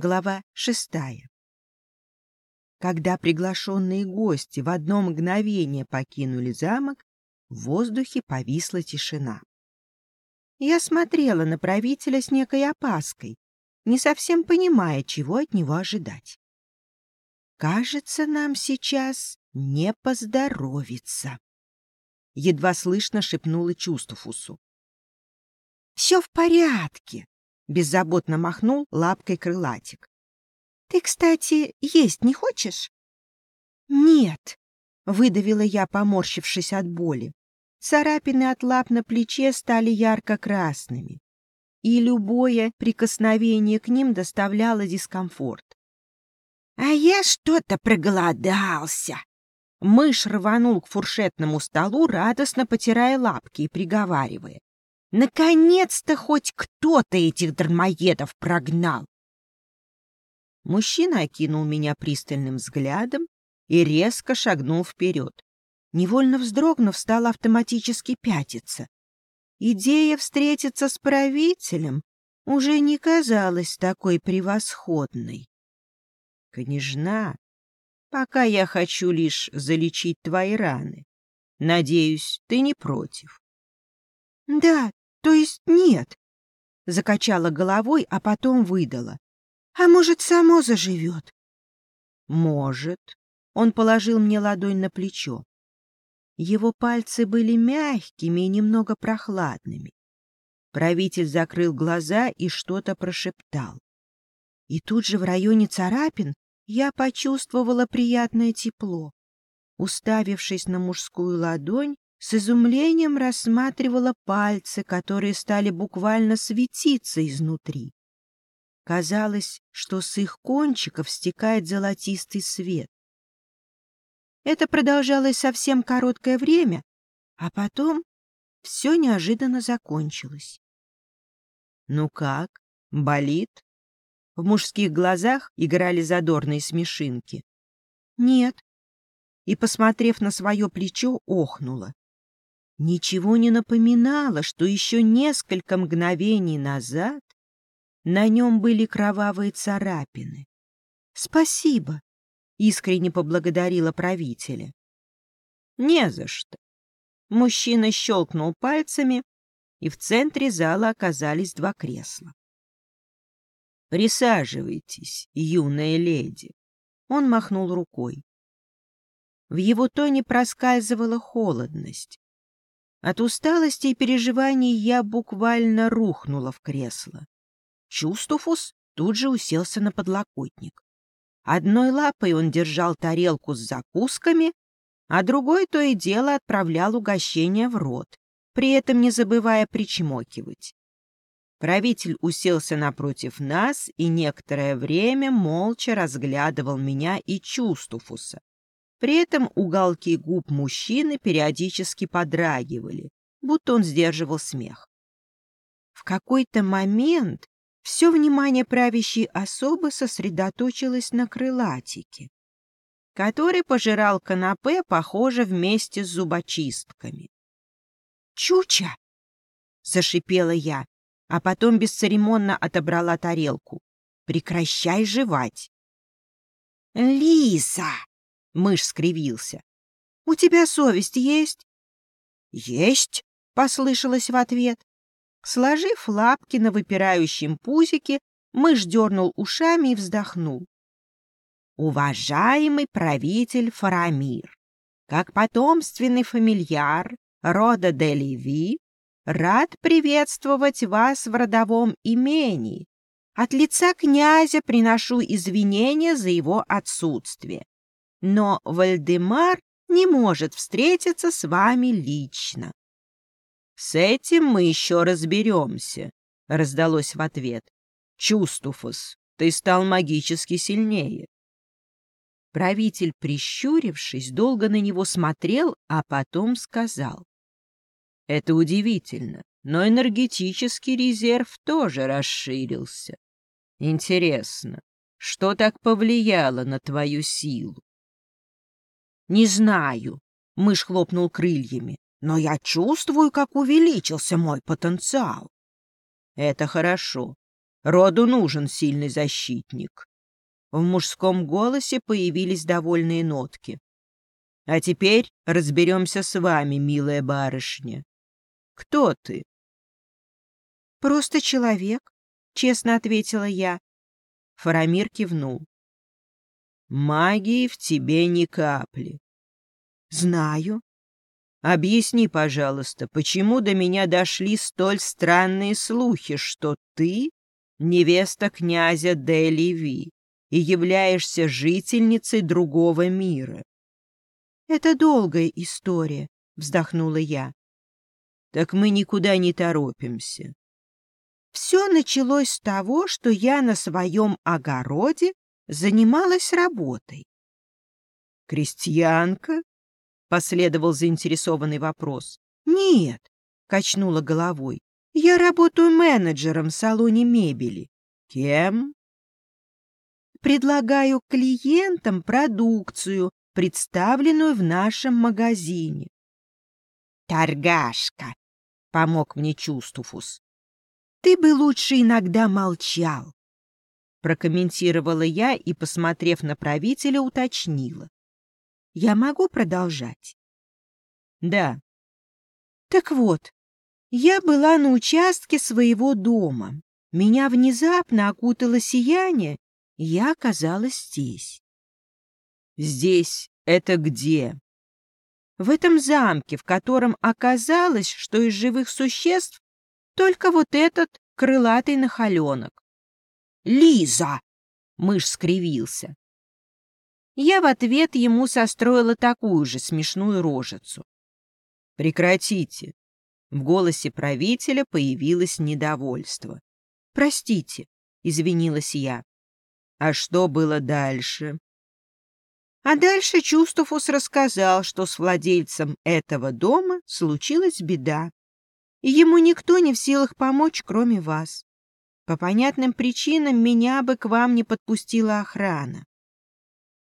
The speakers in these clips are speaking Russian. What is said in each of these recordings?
Глава шестая. Когда приглашенные гости в одно мгновение покинули замок, в воздухе повисла тишина. Я смотрела на правителя с некой опаской, не совсем понимая, чего от него ожидать. «Кажется, нам сейчас не поздоровится», — едва слышно шепнула Чувствуфусу. «Все в порядке», Беззаботно махнул лапкой крылатик. «Ты, кстати, есть не хочешь?» «Нет», — выдавила я, поморщившись от боли. Царапины от лап на плече стали ярко-красными, и любое прикосновение к ним доставляло дискомфорт. «А я что-то проголодался!» Мышь рванул к фуршетному столу, радостно потирая лапки и приговаривая. Наконец-то хоть кто-то этих дармоедов прогнал. Мужчина окинул меня пристальным взглядом и резко шагнул вперед. Невольно вздрогнув, стал автоматически пятиться. Идея встретиться с правителем уже не казалась такой превосходной. Княжна, пока я хочу лишь залечить твои раны. Надеюсь, ты не против. — Да, то есть нет. Закачала головой, а потом выдала. А может, само заживет? Может. Он положил мне ладонь на плечо. Его пальцы были мягкими и немного прохладными. Правитель закрыл глаза и что-то прошептал. И тут же в районе царапин я почувствовала приятное тепло. Уставившись на мужскую ладонь, с изумлением рассматривала пальцы, которые стали буквально светиться изнутри. Казалось, что с их кончиков стекает золотистый свет. Это продолжалось совсем короткое время, а потом все неожиданно закончилось. «Ну как, болит?» В мужских глазах играли задорные смешинки. «Нет». И, посмотрев на свое плечо, охнула ничего не напоминало, что еще несколько мгновений назад на нем были кровавые царапины. «Спасибо», — искренне поблагодарила правителя. «Не за что». Мужчина щелкнул пальцами, и в центре зала оказались два кресла. «Присаживайтесь, юная леди», — он махнул рукой. В его тоне проскальзывала холодность. От усталости и переживаний я буквально рухнула в кресло. Чувствуфус тут же уселся на подлокотник. Одной лапой он держал тарелку с закусками, а другой то и дело отправлял угощение в рот, при этом не забывая причмокивать. Правитель уселся напротив нас и некоторое время молча разглядывал меня и Чувствуфуса, при этом уголки губ мужчины периодически подрагивали, будто он сдерживал смех. В какой-то момент все внимание правящей особы сосредоточилось на крылатике, который пожирал канапе, похоже, вместе с зубочистками. «Чуча!» — зашипела я, а потом бесцеремонно отобрала тарелку. «Прекращай жевать!» «Лиса!» Мышь скривился. «У тебя совесть есть?» «Есть», — послышалось в ответ. Сложив лапки на выпирающем пузике, мышь дернул ушами и вздохнул. «Уважаемый правитель Фарамир, как потомственный фамильяр рода Делеви, рад приветствовать вас в родовом имении. От лица князя приношу извинения за его отсутствие но Вальдемар не может встретиться с вами лично. — С этим мы еще разберемся, — раздалось в ответ. — Чувствуфус, ты стал магически сильнее. Правитель, прищурившись, долго на него смотрел, а потом сказал. — Это удивительно, но энергетический резерв тоже расширился. Интересно, что так повлияло на твою силу? «Не знаю», — мышь хлопнул крыльями, «но я чувствую, как увеличился мой потенциал». «Это хорошо. Роду нужен сильный защитник. В мужском голосе появились довольные нотки. А теперь разберемся с вами, милая барышня. Кто ты? Просто человек, честно ответила я. Фарамир кивнул. Магии в тебе ни капли. Знаю. Объясни, пожалуйста, почему до меня дошли столь странные слухи, что ты невеста князя де и являешься жительницей другого мира? Это долгая история, вздохнула я. Так мы никуда не торопимся. Все началось с того, что я на своем огороде занималась работой. Крестьянка? Последовал заинтересованный вопрос. «Нет», — качнула головой, — «я работаю менеджером в салоне мебели». «Кем?» «Предлагаю клиентам продукцию, представленную в нашем магазине». «Торгашка», — помог мне Чувствуфус. «Ты бы лучше иногда молчал», — прокомментировала я и, посмотрев на правителя, уточнила. Я могу продолжать? Да. Так вот, я была на участке своего дома. Меня внезапно окутало сияние, и я оказалась здесь. Здесь это где? В этом замке, в котором оказалось, что из живых существ только вот этот крылатый нахаленок. «Лиза!» — мышь скривился. Я в ответ ему состроила такую же смешную рожицу. «Прекратите!» В голосе правителя появилось недовольство. «Простите», — извинилась я. «А что было дальше?» А дальше Чувствуфус рассказал, что с владельцем этого дома случилась беда, и ему никто не в силах помочь, кроме вас. По понятным причинам меня бы к вам не подпустила охрана.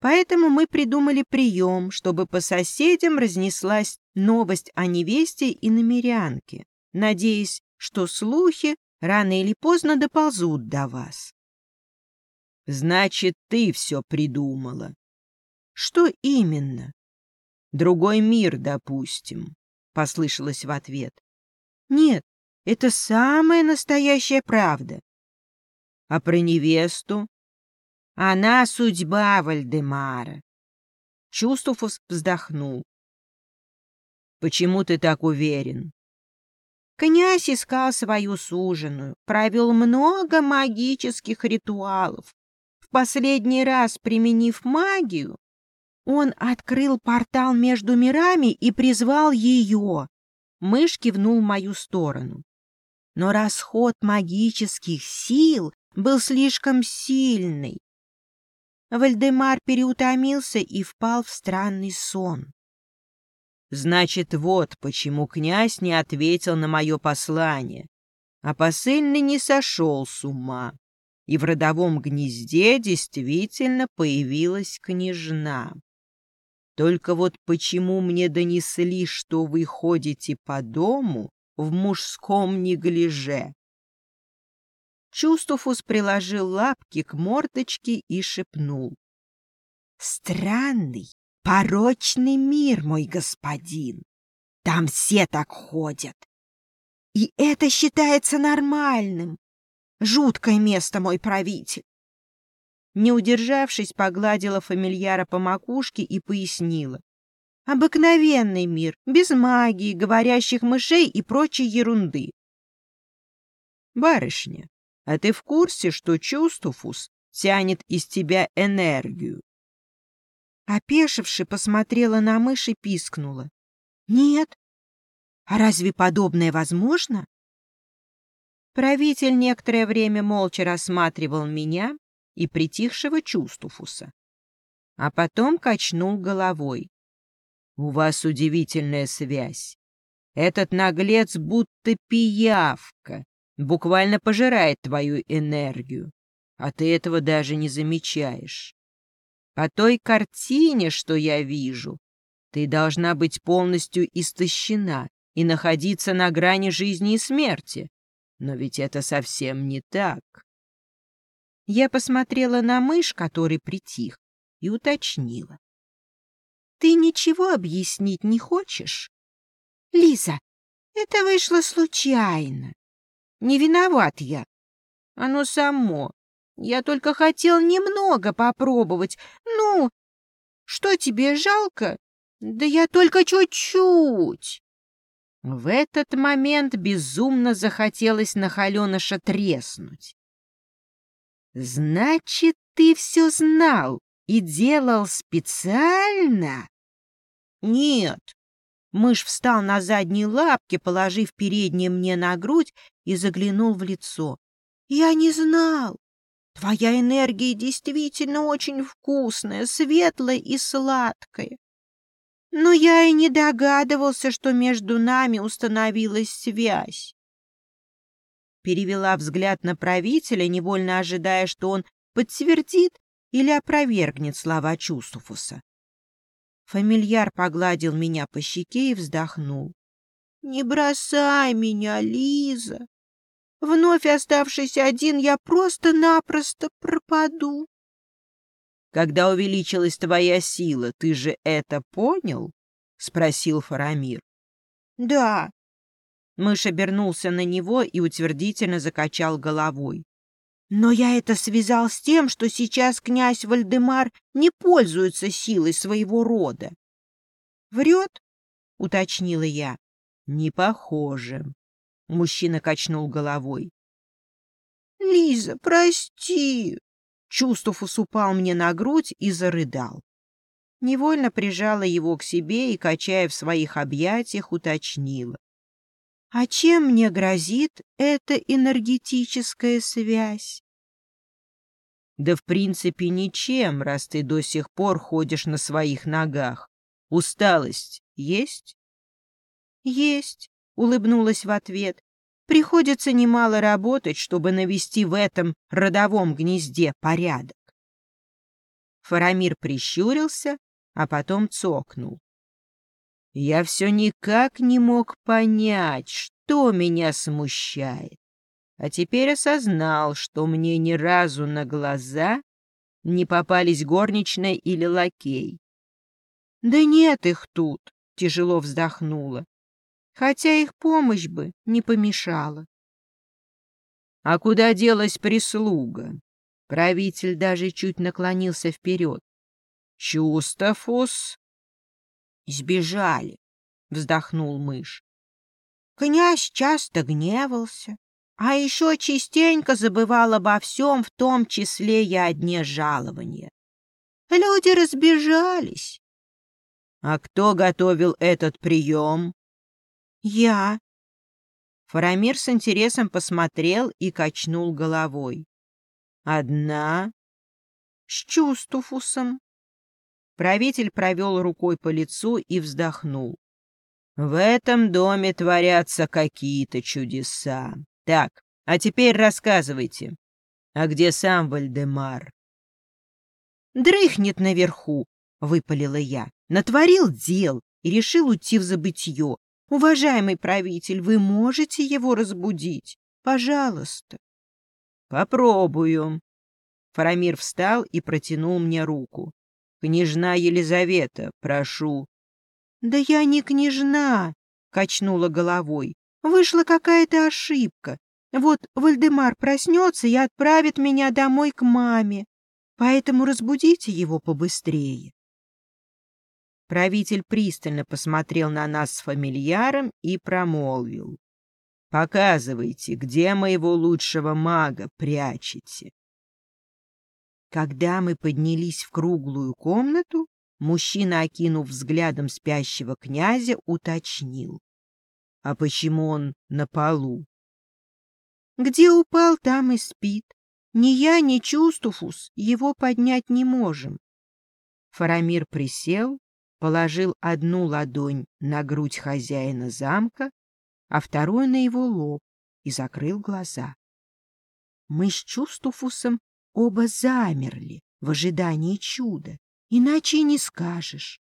Поэтому мы придумали прием, чтобы по соседям разнеслась новость о невесте и намерянке, надеясь, что слухи рано или поздно доползут до вас. Значит, ты все придумала. Что именно? Другой мир, допустим, послышалось в ответ. Нет, это самая настоящая правда. А про невесту? Она судьба Вальдемара. Чувствуфус вздохнул. Почему ты так уверен? Князь искал свою суженую, провел много магических ритуалов. В последний раз, применив магию, он открыл портал между мирами и призвал ее. Мышь кивнул в мою сторону. Но расход магических сил был слишком сильный. Вальдемар переутомился и впал в странный сон. Значит, вот почему князь не ответил на мое послание. А посыльный не сошел с ума, и в родовом гнезде действительно появилась княжна. Только вот почему мне донесли, что вы ходите по дому в мужском неглиже? Чувствуфус приложил лапки к мордочке и шепнул. «Странный, порочный мир, мой господин. Там все так ходят. И это считается нормальным. Жуткое место, мой правитель. Не удержавшись, погладила фамильяра по макушке и пояснила. Обыкновенный мир, без магии, говорящих мышей и прочей ерунды. Барышня, а ты в курсе, что Чувствуфус тянет из тебя энергию? Опешивши, посмотрела на мышь и пискнула. Нет. А разве подобное возможно? Правитель некоторое время молча рассматривал меня и притихшего Чувствуфуса, а потом качнул головой. У вас удивительная связь. Этот наглец будто пиявка, буквально пожирает твою энергию, а ты этого даже не замечаешь. По той картине, что я вижу, ты должна быть полностью истощена и находиться на грани жизни и смерти. Но ведь это совсем не так. Я посмотрела на мышь, который притих, и уточнила. «Ты ничего объяснить не хочешь?» «Лиза, это вышло случайно. Не виноват я. Оно само. Я только хотел немного попробовать. Ну, что тебе жалко? Да я только чуть-чуть. В этот момент безумно захотелось на Халеныша треснуть. «Значит, ты все знал и делал специально?» «Нет». Мышь встал на задние лапки, положив передние мне на грудь и заглянул в лицо. «Я не знал. Твоя энергия действительно очень вкусная, светлая и сладкая. Но я и не догадывался, что между нами установилась связь. Перевела взгляд на правителя, невольно ожидая, что он подтвердит или опровергнет слова Чусуфуса. Фамильяр погладил меня по щеке и вздохнул. — Не бросай меня, Лиза. Вновь оставшись один, я просто-напросто пропаду. — Когда увеличилась твоя сила, ты же это понял? — спросил Фарамир. — Да. Мышь обернулся на него и утвердительно закачал головой. Но я это связал с тем, что сейчас князь Вальдемар не пользуется силой своего рода. — Врет? — уточнила я. — Не похоже. Мужчина качнул головой. — Лиза, прости! Чувствуфус упал мне на грудь и зарыдал. Невольно прижала его к себе и, качая в своих объятиях, уточнила. — А чем мне грозит эта энергетическая связь? — Да в принципе ничем, раз ты до сих пор ходишь на своих ногах. Усталость есть? — Есть, улыбнулась в ответ. Приходится немало работать, чтобы навести в этом родовом гнезде порядок. Фарамир прищурился, а потом цокнул. Я все никак не мог понять, что меня смущает. А теперь осознал, что мне ни разу на глаза не попались горничная или лакей. — Да нет их тут, — тяжело вздохнула хотя их помощь бы не помешала. А куда делась прислуга? Правитель даже чуть наклонился вперед. Чустафус? Сбежали, вздохнул мышь. Князь часто гневался, а еще частенько забывал обо всем, в том числе и о дне жалования. Люди разбежались. А кто готовил этот прием? «Я». Фарамир с интересом посмотрел и качнул головой. «Одна?» «С Чустуфусом». Правитель провел рукой по лицу и вздохнул. «В этом доме творятся какие-то чудеса. Так, а теперь рассказывайте. А где сам Вальдемар?» «Дрыхнет наверху», — выпалила я. «Натворил дел и решил уйти в забытье. Уважаемый правитель, вы можете его разбудить? Пожалуйста. Попробую. Фарамир встал и протянул мне руку. Княжна Елизавета, прошу. Да я не княжна, качнула головой. Вышла какая-то ошибка. Вот Вальдемар проснется и отправит меня домой к маме. Поэтому разбудите его побыстрее. Правитель пристально посмотрел на нас с фамильяром и промолвил. «Показывайте, где моего лучшего мага прячете». Когда мы поднялись в круглую комнату, мужчина, окинув взглядом спящего князя, уточнил. «А почему он на полу?» «Где упал, там и спит. Ни я, ни Чустуфус его поднять не можем». Фарамир присел, положил одну ладонь на грудь хозяина замка, а вторую на его лоб и закрыл глаза. Мы с Чувствуфусом оба замерли в ожидании чуда, иначе и не скажешь.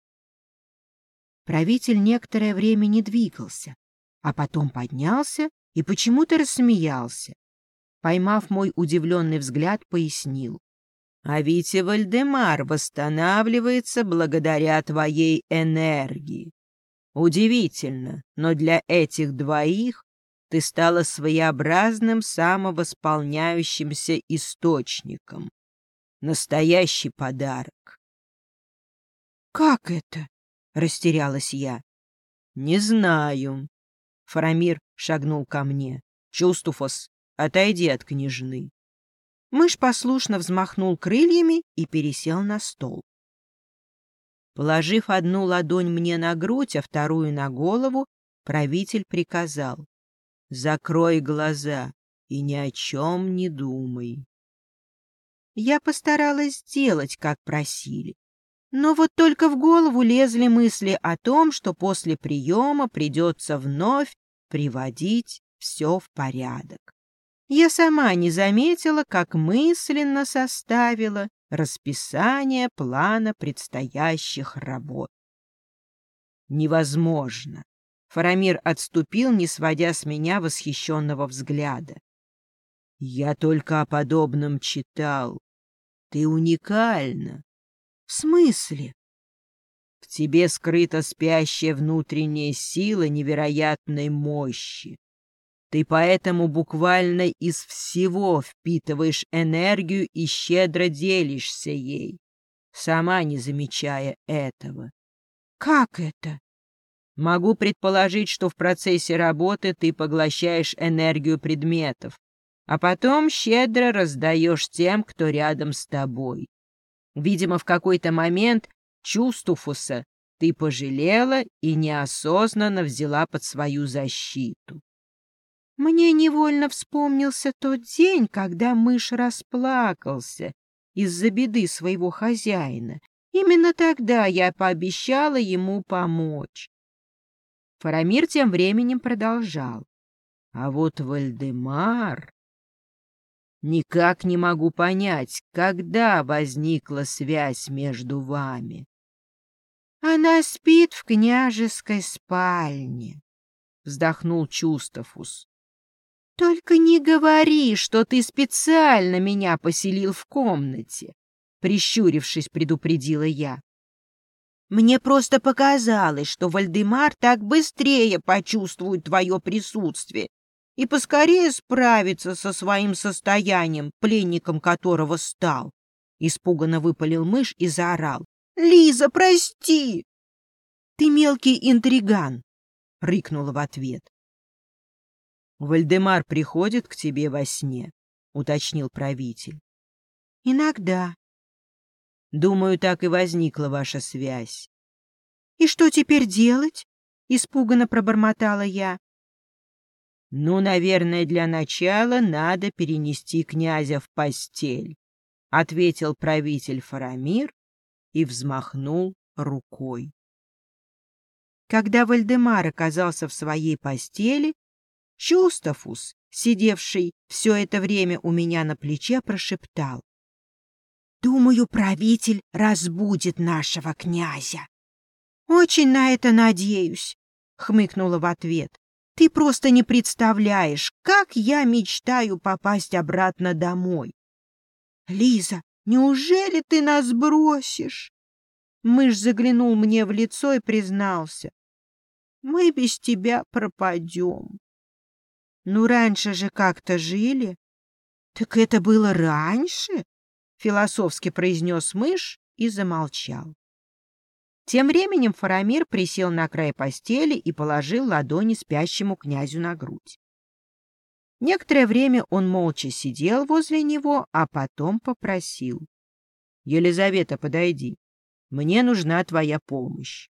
Правитель некоторое время не двигался, а потом поднялся и почему-то рассмеялся. поймав мой удивленный взгляд, пояснил. А ведь Вальдемар восстанавливается благодаря твоей энергии. Удивительно, но для этих двоих ты стала своеобразным самовосполняющимся источником. Настоящий подарок. «Как это?» — растерялась я. «Не знаю». Фарамир шагнул ко мне. «Чувстуфос, отойди от княжны». Мышь послушно взмахнул крыльями и пересел на стол. Положив одну ладонь мне на грудь, а вторую на голову, правитель приказал. «Закрой глаза и ни о чем не думай». Я постаралась сделать, как просили. Но вот только в голову лезли мысли о том, что после приема придется вновь приводить все в порядок. Я сама не заметила, как мысленно составила расписание плана предстоящих работ. Невозможно. Фарамир отступил, не сводя с меня восхищенного взгляда. Я только о подобном читал. Ты уникальна. В смысле? В тебе скрыта спящая внутренняя сила невероятной мощи. Ты поэтому буквально из всего впитываешь энергию и щедро делишься ей, сама не замечая этого. Как это? Могу предположить, что в процессе работы ты поглощаешь энергию предметов, а потом щедро раздаешь тем, кто рядом с тобой. Видимо, в какой-то момент Чувстуфуса ты пожалела и неосознанно взяла под свою защиту. Мне невольно вспомнился тот день, когда мышь расплакался из-за беды своего хозяина. Именно тогда я пообещала ему помочь. Фарамир тем временем продолжал. А вот Вальдемар... Никак не могу понять, когда возникла связь между вами. Она спит в княжеской спальне, вздохнул Чустафус. «Только не говори, что ты специально меня поселил в комнате», — прищурившись, предупредила я. «Мне просто показалось, что Вальдемар так быстрее почувствует твое присутствие и поскорее справится со своим состоянием, пленником которого стал». Испуганно выпалил мышь и заорал. «Лиза, прости!» «Ты мелкий интриган!» — рыкнула в ответ. Вальдемар приходит к тебе во сне, — уточнил правитель. — Иногда. — Думаю, так и возникла ваша связь. — И что теперь делать? — испуганно пробормотала я. — Ну, наверное, для начала надо перенести князя в постель, — ответил правитель Фарамир и взмахнул рукой. Когда Вальдемар оказался в своей постели, Чустафус, сидевший все это время у меня на плече, прошептал. «Думаю, правитель разбудит нашего князя». «Очень на это надеюсь», — хмыкнула в ответ. «Ты просто не представляешь, как я мечтаю попасть обратно домой». «Лиза, неужели ты нас бросишь?» Мышь заглянул мне в лицо и признался. «Мы без тебя пропадем». Ну, раньше же как-то жили. Так это было раньше? Философски произнес мышь и замолчал. Тем временем Фарамир присел на край постели и положил ладони спящему князю на грудь. Некоторое время он молча сидел возле него, а потом попросил. — Елизавета, подойди. Мне нужна твоя помощь.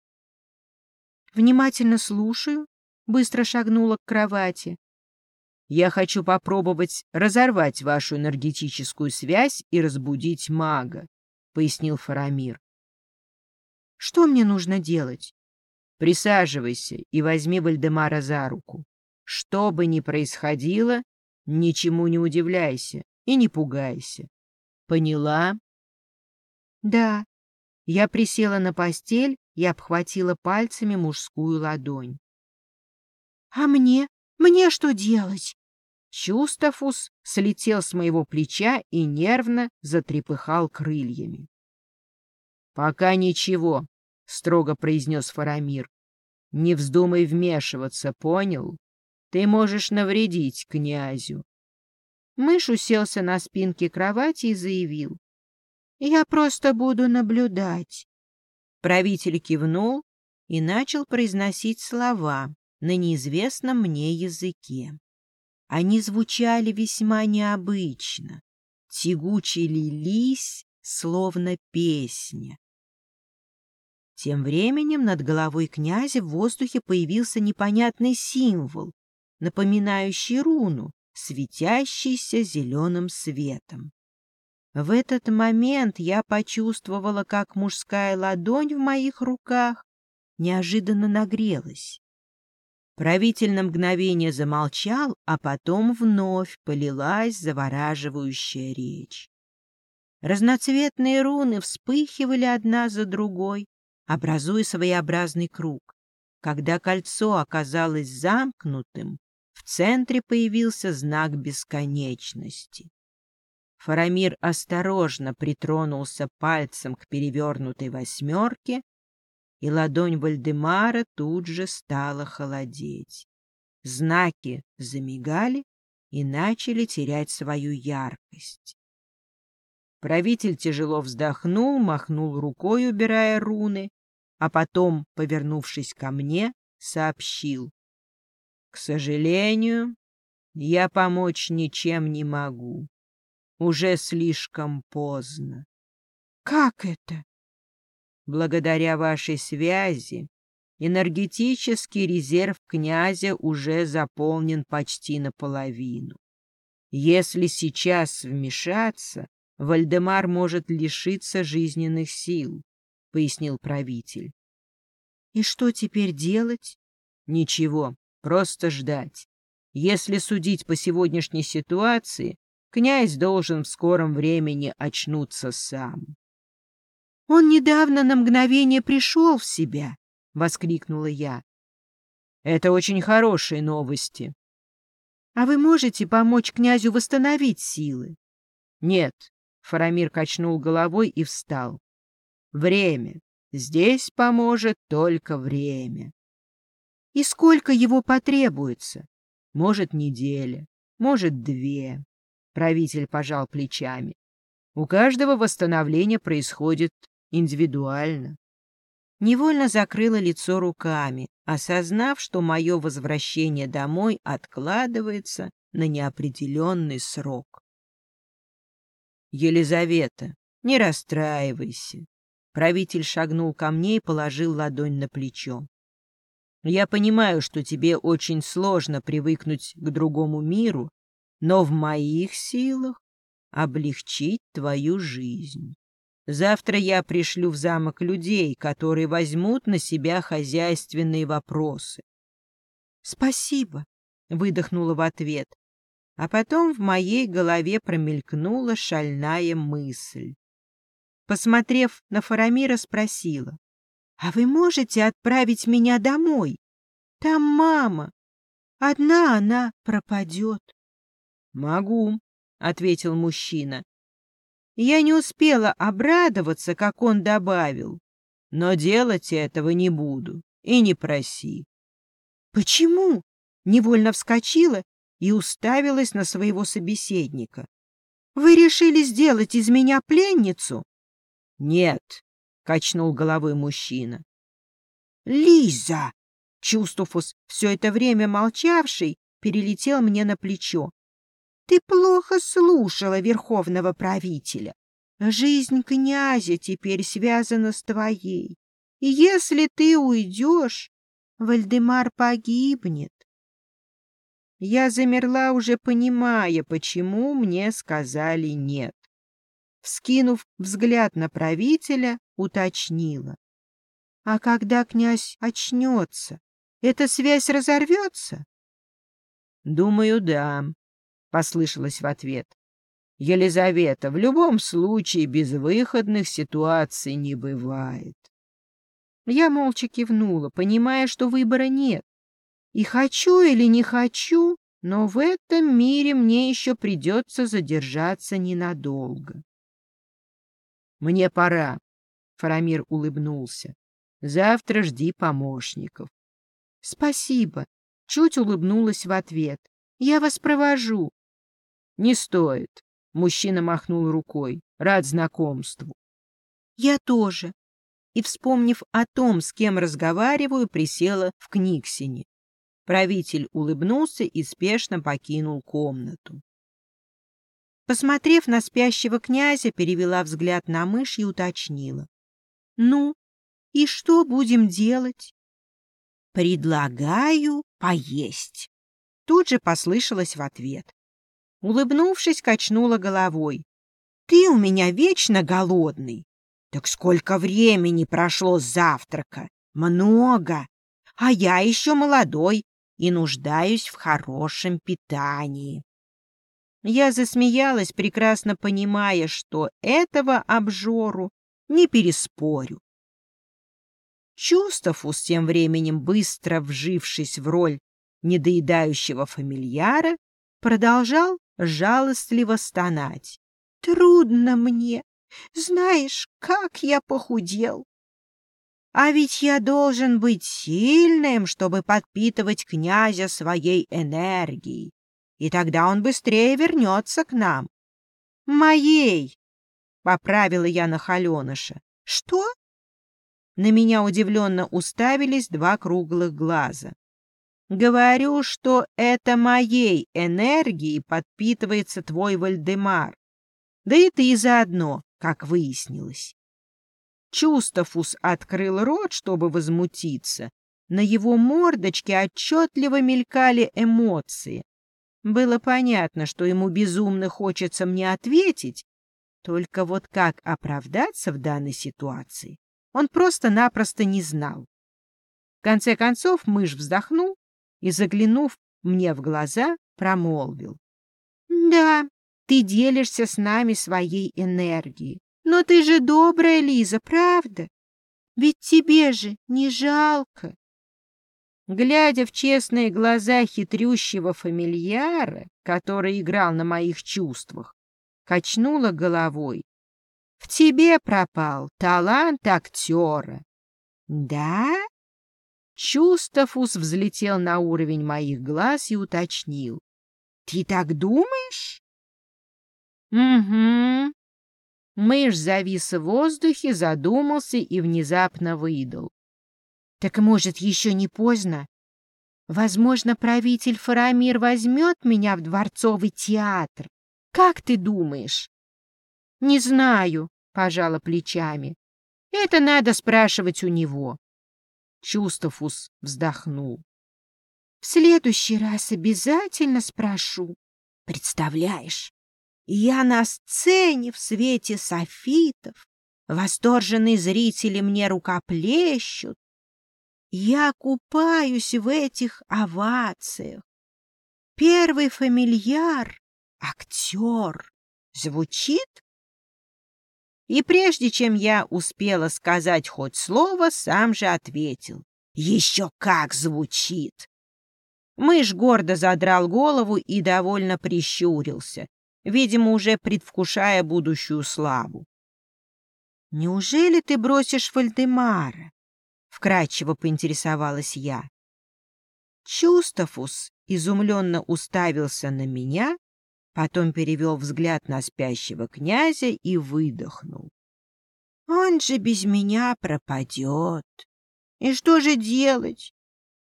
— Внимательно слушаю, — быстро шагнула к кровати. Я хочу попробовать разорвать вашу энергетическую связь и разбудить мага, — пояснил Фарамир. — Что мне нужно делать? — Присаживайся и возьми Вальдемара за руку. Что бы ни происходило, ничему не удивляйся и не пугайся. Поняла? — Да. Я присела на постель и обхватила пальцами мужскую ладонь. — А мне? Мне что делать? Чустафус слетел с моего плеча и нервно затрепыхал крыльями. — Пока ничего, — строго произнес Фарамир. — Не вздумай вмешиваться, понял? Ты можешь навредить князю. Мышь уселся на спинке кровати и заявил. — Я просто буду наблюдать. Правитель кивнул и начал произносить слова на неизвестном мне языке. Они звучали весьма необычно, тягуче лились, словно песня. Тем временем над головой князя в воздухе появился непонятный символ, напоминающий руну, светящийся зеленым светом. В этот момент я почувствовала, как мужская ладонь в моих руках неожиданно нагрелась. Правитель на мгновение замолчал, а потом вновь полилась завораживающая речь. Разноцветные руны вспыхивали одна за другой, образуя своеобразный круг. Когда кольцо оказалось замкнутым, в центре появился знак бесконечности. Фарамир осторожно притронулся пальцем к перевернутой восьмерке и ладонь Вальдемара тут же стала холодеть. Знаки замигали и начали терять свою яркость. Правитель тяжело вздохнул, махнул рукой, убирая руны, а потом, повернувшись ко мне, сообщил. — К сожалению, я помочь ничем не могу. Уже слишком поздно. — Как это? Благодаря вашей связи энергетический резерв князя уже заполнен почти наполовину. Если сейчас вмешаться, Вальдемар может лишиться жизненных сил, — пояснил правитель. — И что теперь делать? — Ничего, просто ждать. Если судить по сегодняшней ситуации, князь должен в скором времени очнуться сам. Он недавно на мгновение пришел в себя, — воскликнула я. — Это очень хорошие новости. — А вы можете помочь князю восстановить силы? — Нет, — Фарамир качнул головой и встал. — Время. Здесь поможет только время. — И сколько его потребуется? — Может, неделя, может, две. Правитель пожал плечами. У каждого восстановление происходит индивидуально. Невольно закрыла лицо руками, осознав, что мое возвращение домой откладывается на неопределенный срок. «Елизавета, не расстраивайся». Правитель шагнул ко мне и положил ладонь на плечо. «Я понимаю, что тебе очень сложно привыкнуть к другому миру, но в моих силах облегчить твою жизнь. Завтра я пришлю в замок людей, которые возьмут на себя хозяйственные вопросы. — Спасибо, — выдохнула в ответ. А потом в моей голове промелькнула шальная мысль. Посмотрев на Фарамира, спросила. — А вы можете отправить меня домой? Там мама. Одна она пропадет. — Могу, — ответил мужчина. Я не успела обрадоваться, как он добавил. Но делать этого не буду и не проси. Почему? Невольно вскочила и уставилась на своего собеседника. Вы решили сделать из меня пленницу? Нет, качнул головой мужчина. Лиза! Чувствуфус, все это время молчавший, перелетел мне на плечо. Ты плохо слушала верховного правителя. Жизнь князя теперь связана с твоей. И если ты уйдешь, Вальдемар погибнет. Я замерла, уже понимая, почему мне сказали «нет». Вскинув взгляд на правителя, уточнила. — А когда князь очнется, эта связь разорвется? — Думаю, да, — послышалось в ответ. «Елизавета, в любом случае безвыходных ситуаций не бывает». Я молча кивнула, понимая, что выбора нет. И хочу или не хочу, Но в этом мире мне еще придется задержаться ненадолго. «Мне пора», — Фарамир улыбнулся. «Завтра жди помощников». «Спасибо», — чуть улыбнулась в ответ. «Я вас провожу». «Не стоит», — мужчина махнул рукой. «Рад знакомству». «Я тоже». И, вспомнив о том, с кем разговариваю, присела в Книксине. Правитель улыбнулся и спешно покинул комнату. Посмотрев на спящего князя, перевела взгляд на мышь и уточнила. — Ну, и что будем делать? — Предлагаю поесть. Тут же послышалось в ответ. Улыбнувшись, качнула головой. — Ты у меня вечно голодный. Так сколько времени прошло с завтрака? Много. А я еще молодой, и нуждаюсь в хорошем питании. Я засмеялась, прекрасно понимая, что этого обжору не переспорю. Чувствовус, тем временем быстро вжившись в роль недоедающего фамильяра, продолжал жалостливо стонать. «Трудно мне. Знаешь, как я похудел. А ведь я должен быть сильным, чтобы подпитывать князя своей энергией, и тогда он быстрее вернется к нам. Моей, — поправила я на холеныша. Что? На меня удивленно уставились два круглых глаза. Говорю, что это моей энергией подпитывается твой Вальдемар. Да и ты заодно, как выяснилось. Чувствовус открыл рот, чтобы возмутиться. На его мордочке отчетливо мелькали эмоции. Было понятно, что ему безумно хочется мне ответить, только вот как оправдаться в данной ситуации он просто-напросто не знал. В конце концов мышь вздохнул и, заглянув мне в глаза, промолвил. — Да, ты делишься с нами своей энергией, но ты же добрая, Лиза, правда? Ведь тебе же не жалко. Глядя в честные глаза хитрющего фамильяра, который играл на моих чувствах, качнула головой. В тебе пропал талант актера. Да? Чувствовус взлетел на уровень моих глаз и уточнил. Ты так думаешь? Угу, Мышь завис в воздухе, задумался и внезапно выдал. Так может, еще не поздно? Возможно, правитель Фарамир возьмет меня в дворцовый театр. Как ты думаешь? Не знаю, пожала плечами. Это надо спрашивать у него. Чувствовус вздохнул. В следующий раз обязательно спрошу. Представляешь, я на сцене в свете софитов, восторженные зрители мне рукоплещут. Я купаюсь в этих овациях. Первый фамильяр — актер. Звучит? И прежде чем я успела сказать хоть слово, сам же ответил. Еще как звучит! Мышь гордо задрал голову и довольно прищурился, видимо, уже предвкушая будущую славу. «Неужели ты бросишь Вальдемара?» — вкратчиво поинтересовалась я. Чустафус изумленно уставился на меня, потом перевел взгляд на спящего князя и выдохнул. «Он же без меня пропадет. И что же делать?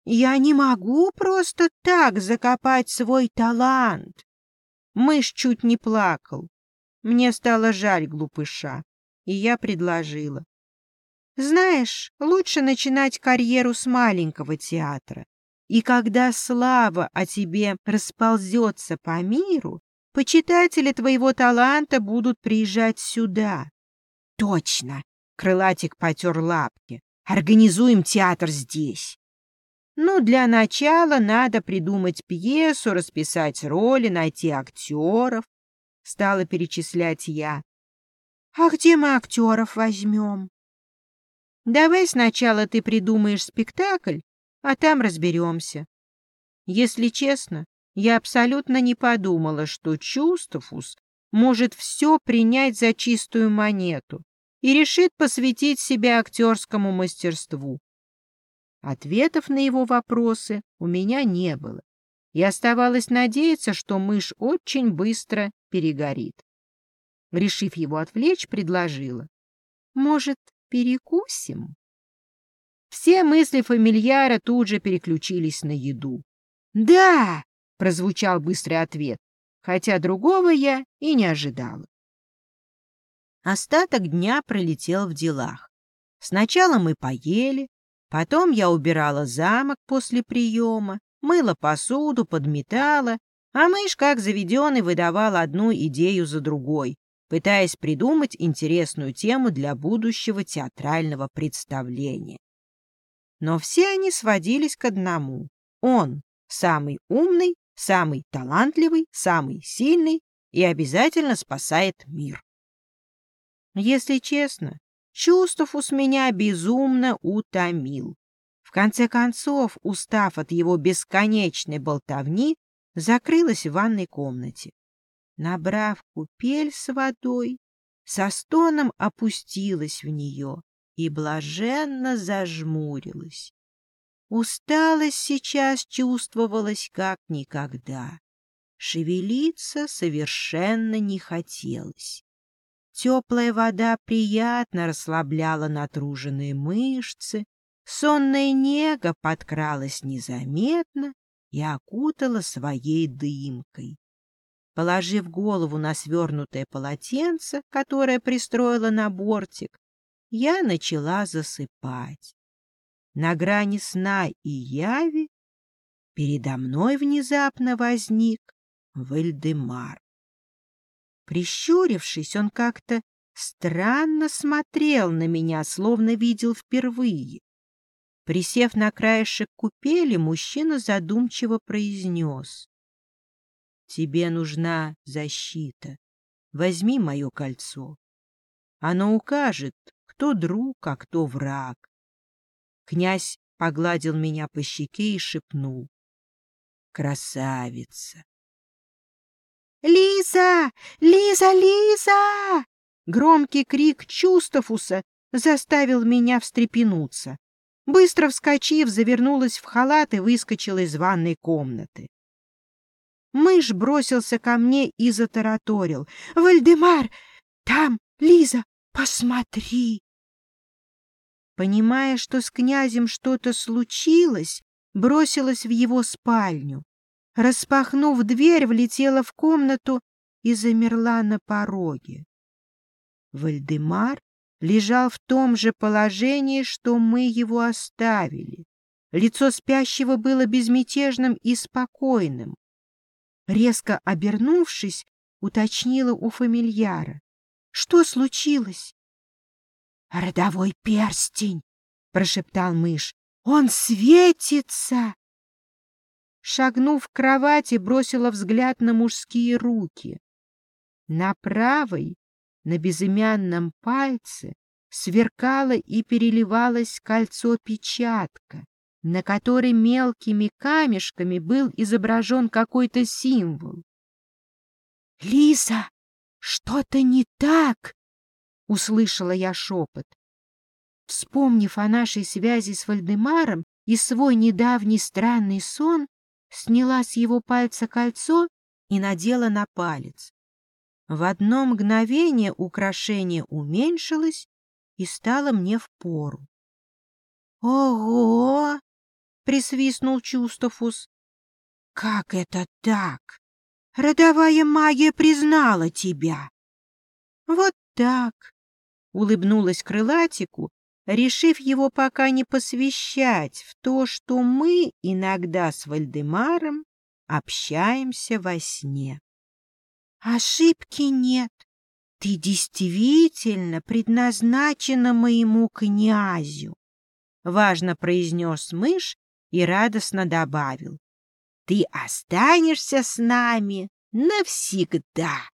Я не могу просто так закопать свой талант. Мышь чуть не плакал. Мне стало жаль глупыша, и я предложила. Знаешь, лучше начинать карьеру с маленького театра. И когда слава о тебе расползется по миру, почитатели твоего таланта будут приезжать сюда. Точно! Крылатик потер лапки. Организуем театр здесь. Ну, для начала надо придумать пьесу, расписать роли, найти актеров. Стала перечислять я. А где мы актеров возьмем? Давай сначала ты придумаешь спектакль, а там разберемся. Если честно, я абсолютно не подумала, что Чувствуфус может все принять за чистую монету и решит посвятить себя актерскому мастерству. Ответов на его вопросы у меня не было, и оставалось надеяться, что мышь очень быстро перегорит. Решив его отвлечь, предложила. «Может, перекусим?» Все мысли фамильяра тут же переключились на еду. «Да!» — прозвучал быстрый ответ, хотя другого я и не ожидала. Остаток дня пролетел в делах. Сначала мы поели, потом я убирала замок после приема, мыла посуду, подметала, а мышь, как заведенный, выдавал одну идею за другой, пытаясь придумать интересную тему для будущего театрального представления. Но все они сводились к одному. Он самый умный, самый талантливый, самый сильный и обязательно спасает мир. Если честно, Чувствуфус меня безумно утомил. В конце концов, устав от его бесконечной болтовни, закрылась в ванной комнате. Набрав купель с водой, со стоном опустилась в нее и блаженно зажмурилась. Усталость сейчас чувствовалась как никогда. Шевелиться совершенно не хотелось. Теплая вода приятно расслабляла натруженные мышцы, сонная нега подкралась незаметно и окутала своей дымкой. Положив голову на свернутое полотенце, которое пристроила на бортик, я начала засыпать. На грани сна и яви передо мной внезапно возник Вальдемар. Прищурившись, он как-то странно смотрел на меня, словно видел впервые. Присев на краешек купели, мужчина задумчиво произнес. — Тебе нужна защита. Возьми мое кольцо. Оно укажет, кто друг, а кто враг. Князь погладил меня по щеке и шепнул. «Красавица!» «Лиза! Лиза! Лиза!» Громкий крик Чустафуса заставил меня встрепенуться. Быстро вскочив, завернулась в халат и выскочила из ванной комнаты. Мышь бросился ко мне и затараторил. «Вальдемар! Там, Лиза, посмотри!» Понимая, что с князем что-то случилось, бросилась в его спальню. Распахнув дверь, влетела в комнату и замерла на пороге. Вальдемар лежал в том же положении, что мы его оставили. Лицо спящего было безмятежным и спокойным. Резко обернувшись, уточнила у фамильяра. — Что случилось? «Родовой перстень!» — прошептал мышь. «Он светится!» Шагнув к кровати, бросила взгляд на мужские руки. На правой, на безымянном пальце, сверкало и переливалось кольцо-печатка, на которой мелкими камешками был изображен какой-то символ. «Лиза, что-то не так!» — услышала я шепот. Вспомнив о нашей связи с Вальдемаром и свой недавний странный сон, сняла с его пальца кольцо и надела на палец. В одно мгновение украшение уменьшилось и стало мне впору. «Ого!» — присвистнул Чустафус. «Как это так? Родовая магия признала тебя!» «Вот так!» Улыбнулась крылатику, решив его пока не посвящать в то, что мы иногда с Вальдемаром общаемся во сне. Ошибки нет. Ты действительно предназначена моему князю, — важно произнес мышь и радостно добавил. Ты останешься с нами навсегда.